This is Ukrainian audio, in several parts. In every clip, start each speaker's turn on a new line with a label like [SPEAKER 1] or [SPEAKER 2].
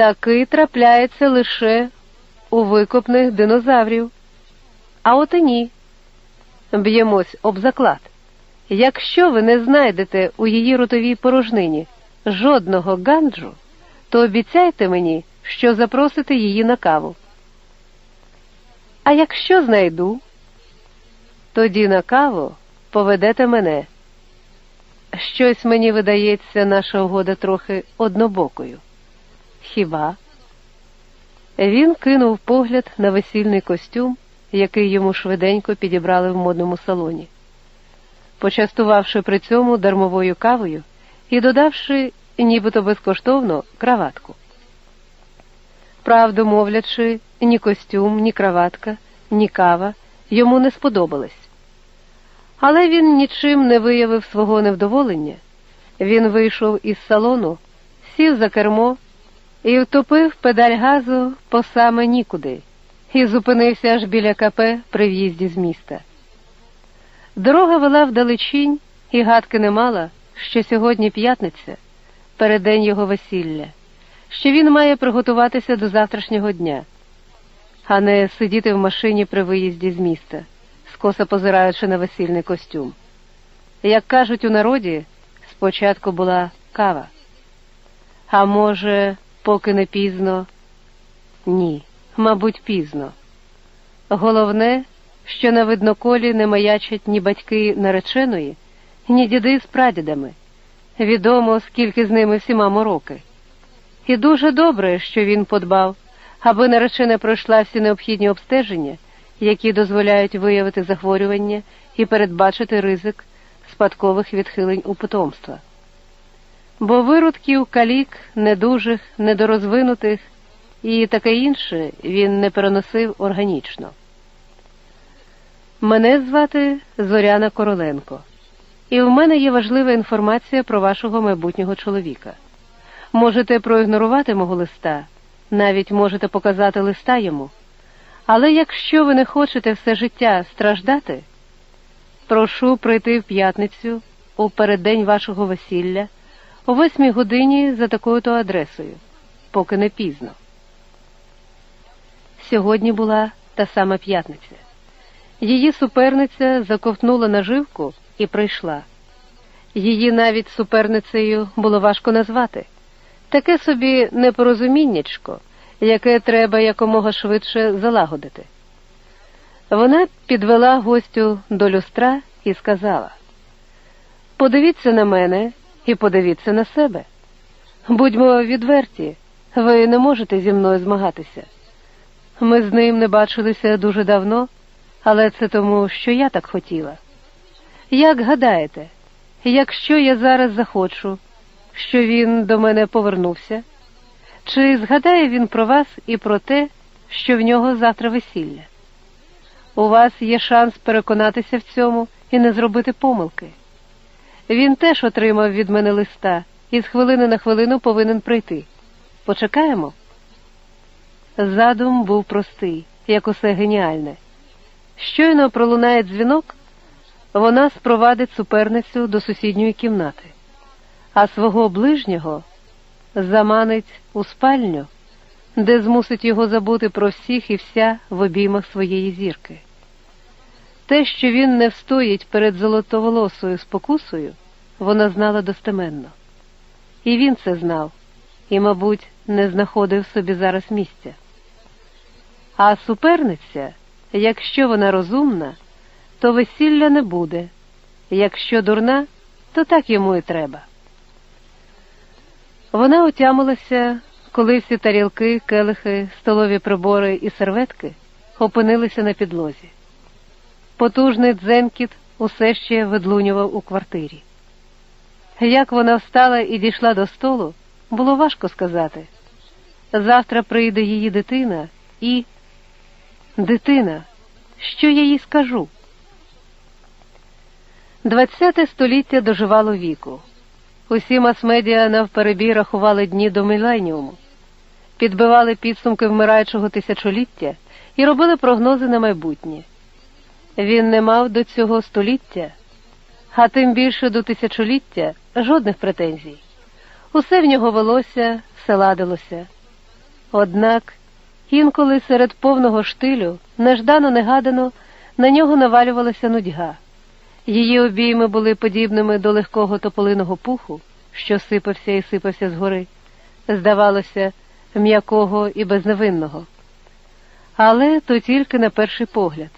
[SPEAKER 1] Такий трапляється лише у викопних динозаврів. А от і ні. Б'ємось об заклад. Якщо ви не знайдете у її ротовій порожнині жодного ганджу, то обіцяйте мені, що запросите її на каву. А якщо знайду, тоді на каву поведете мене. Щось мені видається, наша угода трохи однобокою. Хіба? Він кинув погляд на весільний костюм, який йому швиденько підібрали в модному салоні, почастувавши при цьому дармовою кавою і додавши, нібито безкоштовно, краватку. Правду мовлячи, ні костюм, ні краватка, ні кава йому не сподобались. Але він нічим не виявив свого невдоволення. Він вийшов із салону, сів за кермо і втопив педаль газу по саме нікуди, і зупинився аж біля КП при в'їзді з міста. Дорога вела вдалечінь, і гадки не мала, що сьогодні п'ятниця, переддень його весілля, що він має приготуватися до завтрашнього дня, а не сидіти в машині при виїзді з міста скоса позираючи на весільний костюм. Як кажуть у народі, спочатку була кава. А може, поки не пізно? Ні, мабуть, пізно. Головне, що на видноколі не маячать ні батьки нареченої, ні діди з прадідами. Відомо, скільки з ними всіма мороки. І дуже добре, що він подбав, аби наречена пройшла всі необхідні обстеження які дозволяють виявити захворювання і передбачити ризик спадкових відхилень у потомства. Бо виродків калік, недужих, недорозвинутих і таке інше він не переносив органічно. Мене звати Зоряна Короленко, і в мене є важлива інформація про вашого майбутнього чоловіка. Можете проігнорувати мого листа, навіть можете показати листа йому. Але якщо ви не хочете все життя страждати, прошу прийти в п'ятницю у переддень вашого весілля о восьмій годині за такою то адресою, поки не пізно. Сьогодні була та сама п'ятниця. Її суперниця заковтнула наживку і прийшла. Її навіть суперницею було важко назвати таке собі непорозуміннячко яке треба якомога швидше залагодити. Вона підвела гостю до люстра і сказала: Подивіться на мене і подивіться на себе. Будьмо відверті, ви не можете зі мною змагатися. Ми з ним не бачилися дуже давно, але це тому, що я так хотіла. Як гадаєте, якщо я зараз захочу, що він до мене повернувся? Чи згадає він про вас і про те, що в нього завтра весілля? У вас є шанс переконатися в цьому і не зробити помилки. Він теж отримав від мене листа і з хвилини на хвилину повинен прийти. Почекаємо. Задум був простий, як усе геніальне. Щойно пролунає дзвінок, вона спровадить суперницю до сусідньої кімнати, а свого ближнього заманить у спальню, де змусить його забути про всіх і вся в обіймах своєї зірки. Те, що він не встоїть перед золотоволосою спокусою, вона знала достеменно. І він це знав, і, мабуть, не знаходив собі зараз місця. А суперниця, якщо вона розумна, то весілля не буде, якщо дурна, то так йому і треба. Вона отямилася, коли всі тарілки, келихи, столові прибори і серветки опинилися на підлозі. Потужний дзенькіт усе ще видлунював у квартирі. Як вона встала і дійшла до столу, було важко сказати. Завтра прийде її дитина і. Дитина, що я їй скажу? Двадцяте століття доживало віку. Усі мас-медіа навперебій рахували дні до міленіуму, підбивали підсумки вмираючого тисячоліття і робили прогнози на майбутнє. Він не мав до цього століття, а тим більше до тисячоліття жодних претензій. Усе в нього велося, все ладилося. Однак інколи серед повного штилю, неждано негадано, на нього навалювалася нудьга. Її обійми були подібними до легкого тополиного пуху, що сипався і сипався згори, здавалося, м'якого і безневинного. Але то тільки на перший погляд,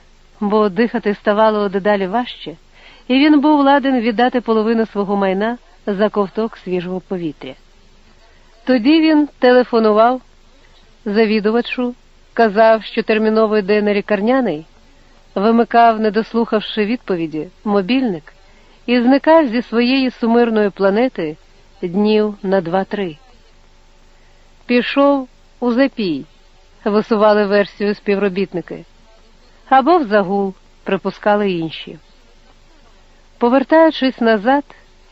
[SPEAKER 1] бо дихати ставало дедалі важче, і він був ладен віддати половину свого майна за ковток свіжого повітря. Тоді він телефонував завідувачу, казав, що терміново йде на лікарняний, вимикав, не дослухавши відповіді, мобільник і зникав зі своєї сумирної планети днів на два-три. Пішов у запій, висували версію співробітники, або в загул припускали інші. Повертаючись назад,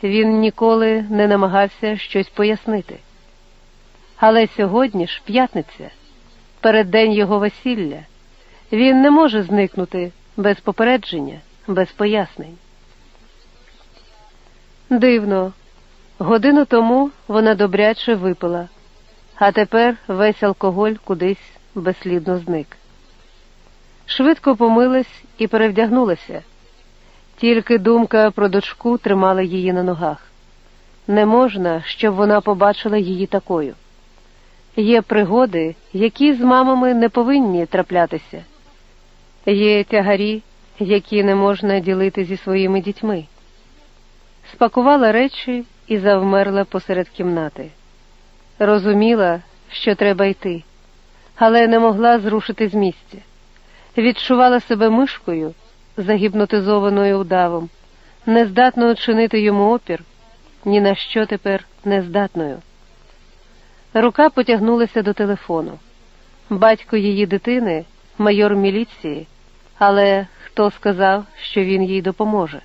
[SPEAKER 1] він ніколи не намагався щось пояснити. Але сьогодні ж п'ятниця, переддень його весілля, він не може зникнути без попередження, без пояснень. Дивно, годину тому вона добряче випила, а тепер весь алкоголь кудись безслідно зник. Швидко помилась і перевдягнулася. Тільки думка про дочку тримала її на ногах. Не можна, щоб вона побачила її такою. Є пригоди, які з мамами не повинні траплятися, є тягарі, які не можна ділити зі своїми дітьми. Спакувала речі і завмерла посеред кімнати. Розуміла, що треба йти, але не могла зрушити з місця. Відчувала себе мишкою, загіпнотизованою удавом, нездатною чинити йому опір, ні на що тепер нездатною. Рука потягнулася до телефону. Батько її дитини, майор міліції, але хто сказав, що він їй допоможе?